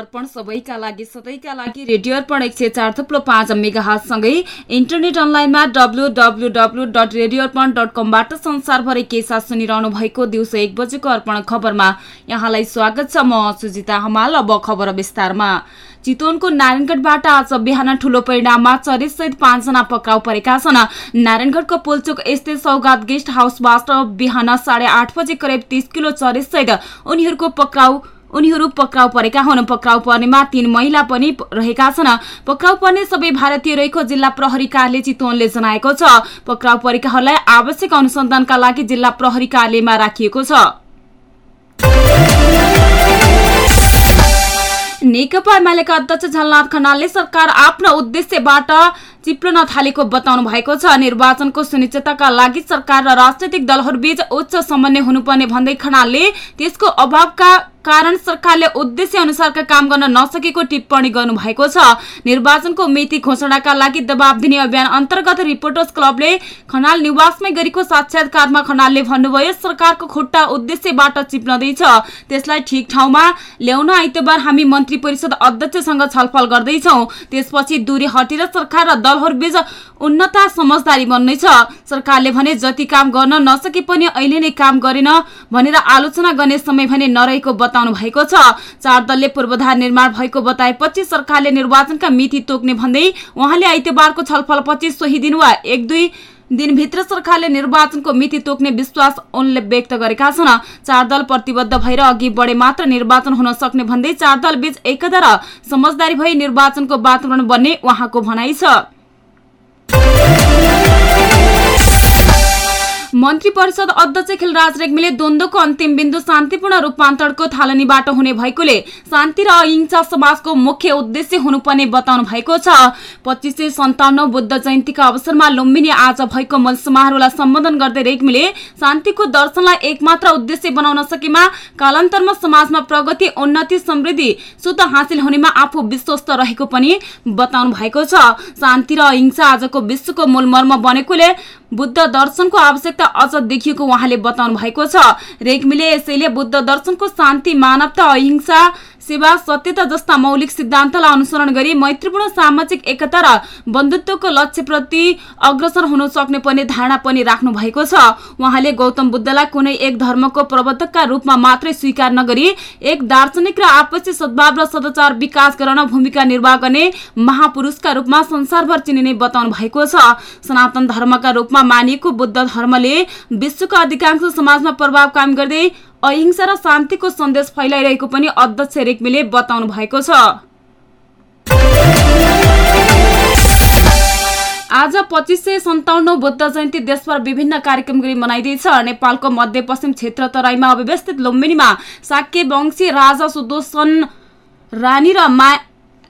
अर्पण सबैका लागि सधैँका लागि रेडियो अर्पण एक सय चार थुप्लो पाँच मेगा हातसँगै इन्टरनेट अनलाइनमा W W W dot radio Arpan dot कमबाट संसारभरि के साथ सुनिरहनु भएको दिउँसो एक बजेको अर्पण खबरमा। यहाँलाई स्वागत छ म सुजिता हमाल अब खबर विस्तारमा। चितवनको नारायणगढबाट आज बिहान ठूलो परिणाममा चरिसहित पाँचजना पक्राउ परेका छन्। नारायणगढको पुलचोक स्थित सौगात गेस्ट हाउसबाट बिहान साढे आठ बजे करिब तीस किलो चरिसहित उनीहरूको पक्राउ उनीहरू पक्राउ परेका हुन्। पक्राउ पर्नेमा तीन महिला पनि रहेका छन्। पक्राउ पर्ने सबै भारतीय रहेको जिल्ला प्रहरी कार्यालय चितवनले जनाएको छ। पक्राउ परेकाहरूलाई आवश्यक अनुसन्धानका लागि जिल्ला प्रहरी कार्यालयमा राखिएको छ। नेकपा एमालेका अध्यक्ष झलनाथ खनालले सरकार आफ्नो उद्देश्यबाट चिप्लन थालेको बताउनु भएको छ। निर्वाचनको सुनिश्चितताका लागि सरकार र राजनैतिक दलहरूबीच उच्च समन्वय हुनुपर्ने भन्दै खनालले त्यसको अभावका कारण सरकारले उद्देश्य अनुसारका काम गर्न नसकेको टिप्पणी गर्नु भएको छ। निर्वाचनको मिति घोषणाका लागि दबाब दिने अभियान अन्तर्गत रिपोर्टर्स क्लबले खनाल निवासमै गरेको साक्षात्कारमा खनालले भन्नुभयो सरकारको खुट्टा उद्देश्यबाट चिप्लँदैछ। त्यसलाई ठिक ठाउँमा ल्याउन आइतबार हामी मन्त्री परिषद अध्यक्षसँग छलफल गर्दैछौ। त्यसपछि दूरी हटेर सरकार र दलहरूबीच उन्नता समझदारी बन्नेछ। सरकारले भने जति काम गर्न नसके पनि अहिले नै काम गरेन भनेर आलोचना गर्ने समय भने नरहेको बताउनु भएको छ। चार दलले पूर्वाधार निर्माण भएको बताएपछि सरकारले निर्वाचनका मिति तोक्ने भन्दै उहाँले आइतबारको छलफलपछि सोही दिन वा एक दुई दिनभित्र सरकारले निर्वाचनको मिति तोक्ने विश्वास उनले व्यक्त गरेका छन्। चार दल प्रतिबद्ध भएर अघि बढे मात्र निर्वाचन हुन सक्ने भन्दै चार दल बीच एकता र समझदारी भई निर्वाचनको वातावरण बन्ने उहाँको भनाइ छ। मन्त्री परिषद अध्यक्ष खिलराज रेग्मीले द्वन्द्वको अन्तिम बिन्दु शान्तिपूर्ण रूपान्तरणको थालनीबाट हुने भएकोले शान्ति र अहिंसा समाजको मुख्य उद्देश्य हुनुपर्ने बताउनु भएको छ। पच्चिस सय सन्ताउन्न बुद्ध जयन्तीका अवसरमा लुम्बिनी आज भएको मूल समारोहलाई सम्बोधन गर्दै रेग्मीले शान्तिको दर्शनलाई एकमात्र उद्देश्य बनाउन सकेमा कालान्तरमा समाजमा प्रगति उन्नति समृद्धि सुत हासिल हुनेमा आफू विश्वस्त रहेको पनि बताउनु भएको छ। शान्ति र अहिंसा आजको विश्वको मूल मर्म बनेकोले बुद्ध दर्शनको आवश्यकता अझ देखिएको उहाँले बताउनु भएको छ। रेग्मीले यसैले बुद्ध दर्शनको शान्ति मानवता अहिंसा सेवा सत्यता जस्ता मौलिक सिद्धान्तलाई अनुसरण गरी मैत्रीपूर्ण सामाजिक एकता र बन्धुत्वको लक्ष्यप्रति अग्रसर हुन सक्ने पर्ने धारणा पनि राख्नु भएको छ। उहाँले गौतम बुद्धलाई कुनै एक धर्मको प्रवर्तकका रूपमा मात्रै स्वीकार नगरी एक दार्शनिक र आपसी सद्भाव र सदाचार विकास गर्न भूमिका निर्वाह गर्ने महापुरुषका रूपमा संसारभर चिनिने बताउनु भएको छ। सनातन धर्मका रूपमा मानिएको बुद्ध धर्मले विश्वको अधिकांश समाजमा प्रभाव काम गर्दै अहिंसा र शान्तिको सन्देश फैलाइरहेको पनि अध्यक्ष रेग्मीले बताउनु भएको छ। आज पच्चिस सय सन्ताउन्न बुद्ध जयन्ती देशभर विभिन्न कार्यक्रम गरी मनाइँदैछ। नेपालको मध्यपश्चिम क्षेत्र तराईमा अव्यवस्थित लुम्बिनीमा साक्य वंशी राजा सुदोषन रानी र मा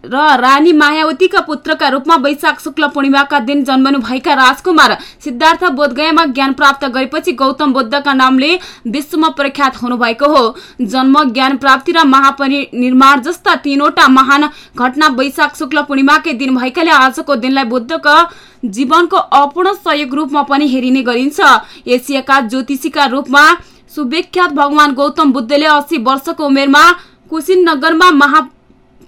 र रानी मायावतीका पुत्रका रूपमा वैशाख शुक्ल पूर्णिमाका दिन जन्मनु भएका राजकुमार सिद्धार्थ बोधगयामा ज्ञान प्राप्त गरेपछि गौतम बुद्धका नामले विश्वमा प्रख्यात हुनुभएको हो। जन्म ज्ञान प्राप्ति र महापरिनिर्माण जस्ता तीनवटा महान घटना वैशाख शुक्ल पूर्णिमाकै दिन भएकाले आजको दिनलाई बुद्धका जीवनको अपूर्ण सहयोग रूपमा पनि हेरिने गरिन्छ। एसियाका ज्योतिषीका रूपमा सुविख्यात भगवान गौतम बुद्धले अस्सी वर्षको उमेरमा कुशीनगरमा महा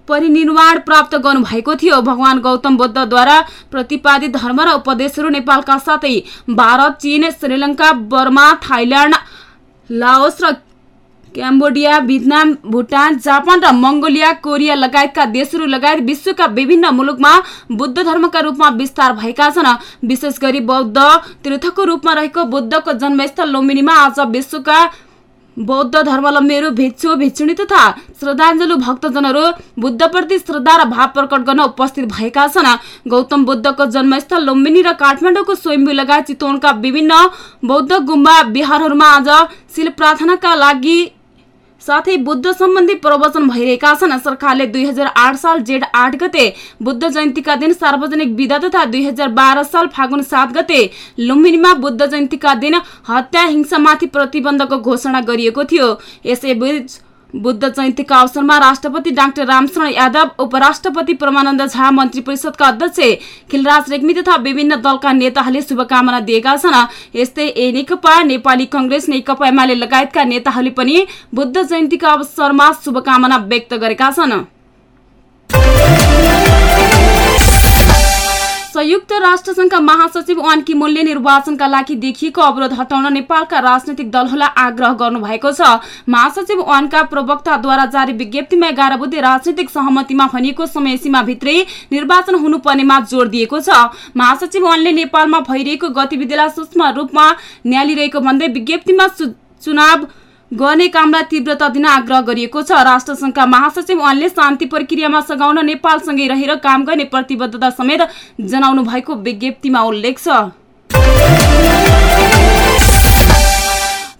परिनिर्वाण प्राप्त गर्नुभएको थियो। भगवान गौतम बुद्धद्वारा प्रतिपादित धर्म र उपदेशहरू नेपालका साथै भारत चीन श्रीलङ्का बर्मा थाइल्याण्ड लाओस र क्याम्बोडिया भियतनाम भुटान जापान र मङ्गोलिया कोरिया लगायतका देशहरू लगायत विश्वका विभिन्न मुलुकमा बुद्ध धर्मका रूपमा विस्तार भएका छन्। विशेष गरी बौद्ध तीर्थको रूपमा रहेको बुद्धको जन्मस्थल लुम्बिनीमा आज विश्वका बौद्ध धर्मावलम्बीहरू भिक्षु भिक्षुणी तथा श्रद्धाञ्जलु भक्तजनहरू बुद्धप्रति श्रद्धा र भाव प्रकट गर्न उपस्थित भएका छन्। गौतम बुद्धको जन्मस्थल लुम्बिनी र काठमाडौँको स्वयम्भू लगायत चितवनका विभिन्न बौद्ध गुम्बा बिहारहरूमा आज शिल प्रार्थनाका लागि साथै बुद्ध सम्बन्धी प्रवचन भइरहेका छन्। सरकारले दुई साल जेठ आठ गते बुद्ध जयन्तीका दिन सार्वजनिक विधा तथा दुई साल फागुन सात गते लुम्बिनीमा बुद्ध जयन्तीका दिन हत्या हिंसामाथि प्रतिबन्धको घोषणा गरिएको थियो। यसैबीच बुद्ध जयन्तीका अवसरमा राष्ट्रपति डाक्टर रामशरण यादव उपराष्ट्रपति परमानन्द झा मन्त्री परिषदका अध्यक्ष खिलराज रेग्मी तथा विभिन्न दलका नेताहरूले शुभकामना दिएका छन्। यस्तै ए नेकपा नेपाली कंग्रेस नेकपा एमाले लगायतका नेताहरूले पनि बुद्ध जयन्तीका अवसरमा शुभकामना व्यक्त गरेका छन्। संयुक्त राष्ट्रसङ्घका महासचिव वान किमोनले निर्वाचनका लागि देखिएको अवरोध हटाउन नेपालका राजनैतिक दलहरूलाई आग्रह गर्नुभएको छ। महासचिव वानका प्रवक्ताद्वारा जारी विज्ञप्तिमा एघार बुद्धे राजनैतिक सहमतिमा भनिएको समय सीमाभित्रै निर्वाचन हुनुपर्नेमा जोड़ दिएको छ। महासचिव वानले नेपालमा भइरहेको गतिविधिलाई सूक्ष्म रूपमा न्यालिरहेको भन्दै विज्ञप्तिमा चुनाव गर्ने कामलाई तीव्रता दिन आग्रह गरिएको छ। राष्ट्रसङ्घका महासचिव वानले शान्ति प्रक्रियामा सघाउन नेपालसँगै रहेर काम गर्ने प्रतिबद्धता समेत जनाउनु भएको विज्ञप्तिमा उल्लेख छ।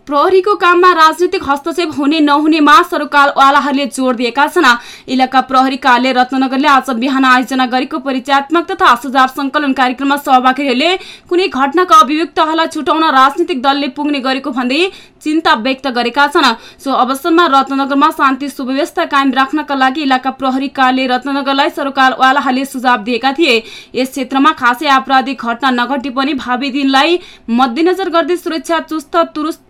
प्रहरीको काममा राजनीतिक हस्तक्षेप हुने नहुनेमा सरकारवालाहरूले जोड़ दिएका छन्। इलाका प्रहरी कार्यालय रत्नगरले आज बिहान आयोजना गरेको परिचयात्मक तथा सुझाव संकलन कार्यक्रममा सहभागीहरूले कुनै घटनाका अभियुक्तहरूलाई छुटाउन राजनीतिक दलले पुग्ने गरेको भन्दै चिन्ता व्यक्त गरेका छन्। सो अवसरमा रत्नगरमा शान्ति सुव्यवस्था कायम राख्नका लागि इलाका प्रहरी कार्यालय रत्नगरलाई सरकारवालाहरूले सुझाव दिएका थिए। यस क्षेत्रमा खासै आपराधिक घटना नघटे पनि भावी दिनलाई मध्यनजर गर्दै सुरक्षा चुस्त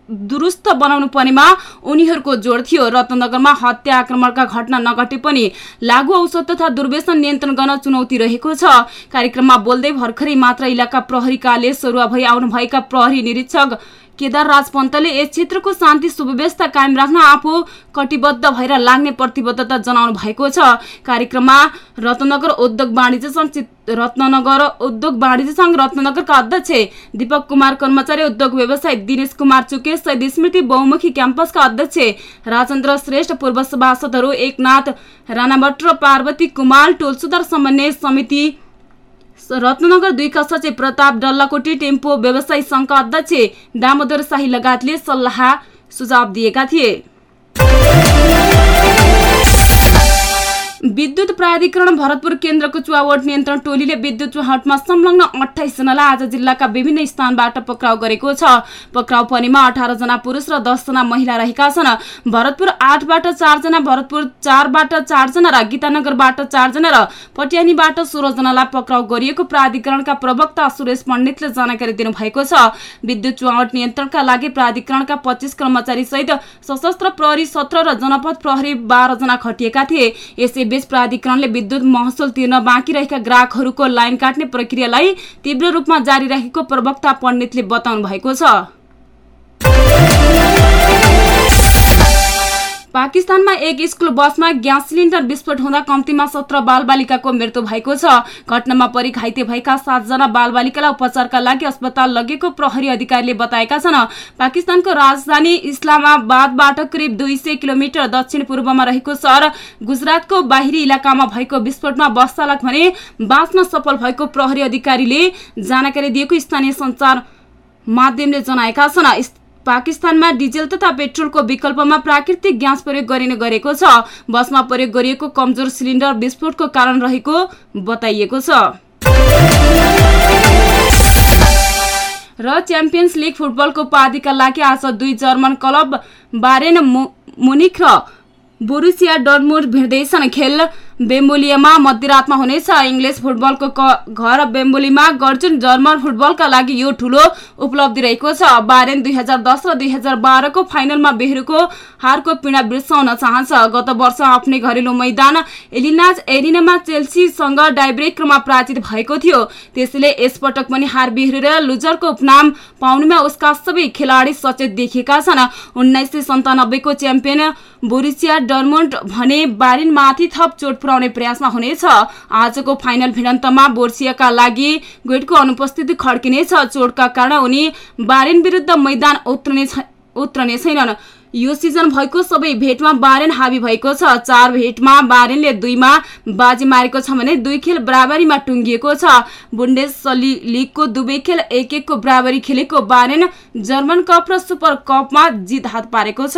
दुरुस्त बनाउनु पर्नेमा उनीहरूको जोड थियो। रत्नगरमा हत्या आक्रमणका घटना नघटे पनि लागू औषध तथा दुर्व्यसन नियन्त्रण गर्न चुनौती रहेको छ। कार्यक्रममा बोल्दै भर्खरै मात्र इलाका प्रहरी कार्यालय सरुवा भई आउनुभएका प्रहरी निरीक्षक केदार राज पन्तले यस क्षेत्रको शान्ति सुव्यवस्था कायम राख्न आफू कटिबद्ध भएर लाग्ने प्रतिबद्धता जनाउनु भएको छ। कार्यक्रममा रत्नगर उद्योग वाणिज्य संघ रत्नगर उद्योग वाणिज्य संघ रत्नगरका अध्यक्ष दीपक कुमार कर्मचारी उद्योग व्यवसायी दिनेश कुमार चुके शहीद स्मृति बहुमुखी क्याम्पसका अध्यक्ष राजेन्द्र श्रेष्ठ पूर्व सभासदहरू एकनाथ राणाभट्ट र पार्वती कुमार टोल सुधार समन्वय समिति रत्नगर दुईका सचिव प्रताप डल्लाकोटी टेम्पो व्यवसायी संघका अध्यक्ष दामोदर शाही लगायतले सल्लाह सुझाव दिएका थिए। विद्युत प्राधिकरण भरतपुर केन्द्रको चुहावट नियन्त्रण टोलीले विद्युत चुहावटमा संलग्न अठाइस जनालाई आज जिल्लाका विभिन्न स्थानबाट पक्राउ गरेको छ। पक्राउ परेमा अठार जना पुरुष र दसजना महिला रहेका छन्। भरतपुर आठबाट चारजना भरतपुर चारबाट चारजना र गीतानगरबाट चारजना र पटियानीबाट सोह्रजनालाई पक्राउ गरिएको प्राधिकरणका प्रवक्ता सुरेश पण्डितले जानकारी दिनुभएको छ। विद्युत चुहावट नियन्त्रणका लागि प्राधिकरणका पच्चिस कर्मचारी सहित सशस्त्र प्रहरी सत्र र जनपद प्रहरी बाह्रजना खटिएका थिए। यसै बीच प्राधिकरणले विद्युत महसुल तिर्न बाँकी रहेका ग्राहकहरूको लाइन काट्ने प्रक्रियालाई तीव्र रूपमा जारी राखेको प्रवक्ता पण्डितले बताउनु भएको छ। पाकिस्तानमा एक स्कुल बसमा ग्यास सिलिन्डर विस्फोट हुँदा कम्तीमा सत्र बालबालिकाको मृत्यु भएको छ। घटनामा परि घाइते भएका सातजना बालबालिकालाई उपचारका लागि अस्पताल लगेको प्रहरी अधिकारीले बताएका छन् पाकिस्तानको राजधानी इस्लामाबादबाट करिब दुई किलोमिटर दक्षिण पूर्वमा रहेको सहर गुजरातको बाहिरी इलाकामा भएको विस्फोटमा बस चालक भने बाँच्न सफल भएको प्रहरी अधिकारीले जानकारी दिएको स्थानीय संचार माध्यमले जनाएका छन्। पाकिस्तानमा डिजेल तथा पेट्रोलको विकल्पमा प्राकृतिक ग्यास प्रयोग गरिने गरेको छ। बसमा प्रयोग गरिएको कमजोर सिलिन्डर विस्फोटको कारण रहेको बताइएको छ। र च्याम्पियन्स लिग फुटबलको उपाधिका लागि आज दुई जर्मन क्लब बारेन मुनिक र बोरुसिया डरमुड भिड्दैछन् खेल बेम्बोलियामा मध्यरातमा हुनेछ। इङ्ग्लिस फुटबलको घर बेम्बोलीमा गर्जुन जर्मन फुटबलका लागि यो ठूलो उपलब्धि रहेको छ। बारेन दुई हजार दस र दुई हजार बाह्रको फाइनलमा बेहरूको हारको पीडा बिर्साउन चाहन्छ। गत वर्ष आफ्नै घरेलु मैदान एलिनाज एरिनामा चेल्सीसँग डाइब्रेकमा पराजित भएको थियो। त्यसैले यसपटक पनि हार बिहोरेर लुजरको उपनाम पाउनेमा उसका सबै खेलाडी सचेत देखिएका छन्। उन्नाइस सय सन्तानब्बेको च्याम्पियन बोरिसिया डर्मोन्ड भने बारिनमाथि थप चोट पुर्याउने प्रयासमा हुनेछ। आजको फाइनल भिडन्तमा बोर्सियाका लागि गेटको अनुपस्थिति खड्किनेछ। चोटका कारण उनी बारेन विरुद्ध मैदान उत्रने छैनन्। यो सिजन भएको सबै भेटमा बारेन हावी भएको छ। चार भेटमा बारेनले दुईमा बाजी मारेको छ भने दुई खेल बराबरीमा टुङ्गिएको छ। बुन्डेस लिगको दुवै खेल एक एकको बराबरी खेलेको बारेन जर्मन कप र सुपर कपमा जित हात पारेको छ।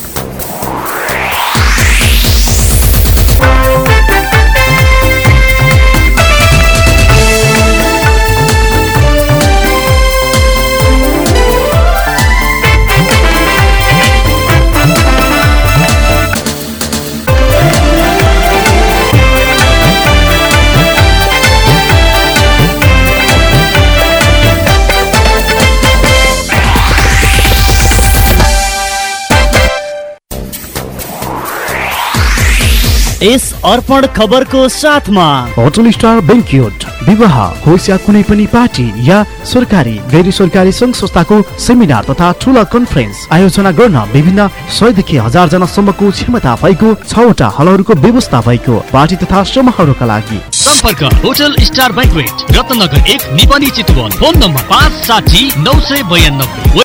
यस अर्पण खबरको साथमा। होटल स्टार बेङ्क्युट विवाह होस् या कुनै पनि पार्टी या सरकारी गैर सरकारी सङ्घ संस्थाको सेमिनार तथा ठुला कन्फरेन्स आयोजना गर्न विभिन्न सयदेखि हजार जनासम्मको क्षमता भएको छवटा हलहरूको व्यवस्था भएको पार्टी तथा समूहहरूका लागि। सम्पर्क होटल स्टार ब्याङ्कवेट रत्नगर एक निपनी चितवन फोन नम्बर पाँच साठी नौ सय बयानब्बे।